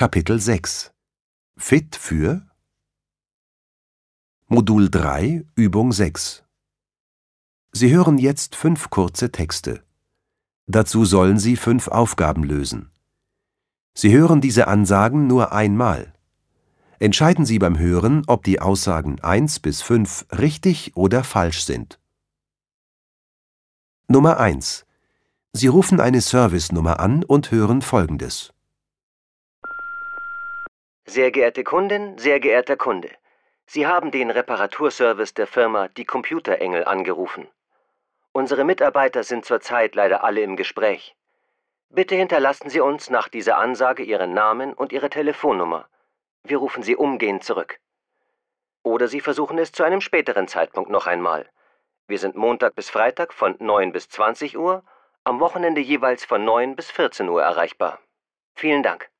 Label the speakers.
Speaker 1: Kapitel 6 Fit für Modul 3 Übung 6 Sie hören jetzt fünf kurze Texte. Dazu sollen Sie fünf Aufgaben lösen. Sie hören diese Ansagen nur einmal. Entscheiden Sie beim Hören, ob die Aussagen 1 bis 5 richtig oder falsch sind. Nummer 1. Sie rufen eine Servicenummer an und hören folgendes.
Speaker 2: Sehr geehrte Kundin, sehr geehrter Kunde, Sie haben den Reparaturservice der Firma Die Computerengel angerufen. Unsere Mitarbeiter sind zurzeit leider alle im Gespräch. Bitte hinterlassen Sie uns nach dieser Ansage Ihren Namen und Ihre Telefonnummer. Wir rufen Sie umgehend zurück. Oder Sie versuchen es zu einem späteren Zeitpunkt noch einmal. Wir sind Montag bis Freitag von 9 bis 20 Uhr, am Wochenende jeweils von 9 bis 14 Uhr erreichbar. Vielen Dank.